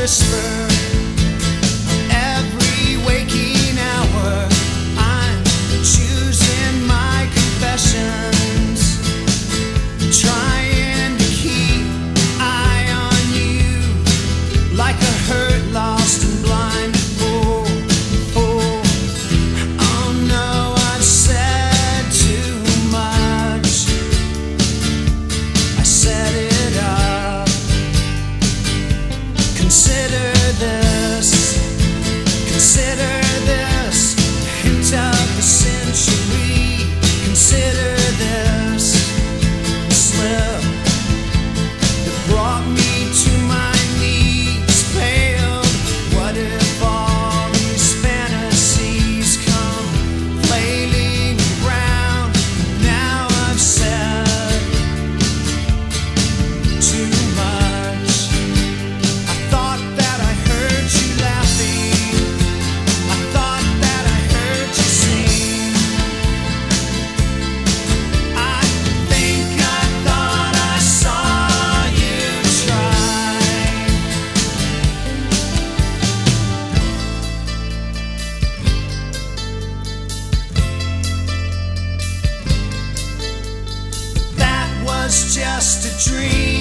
whisper. dream.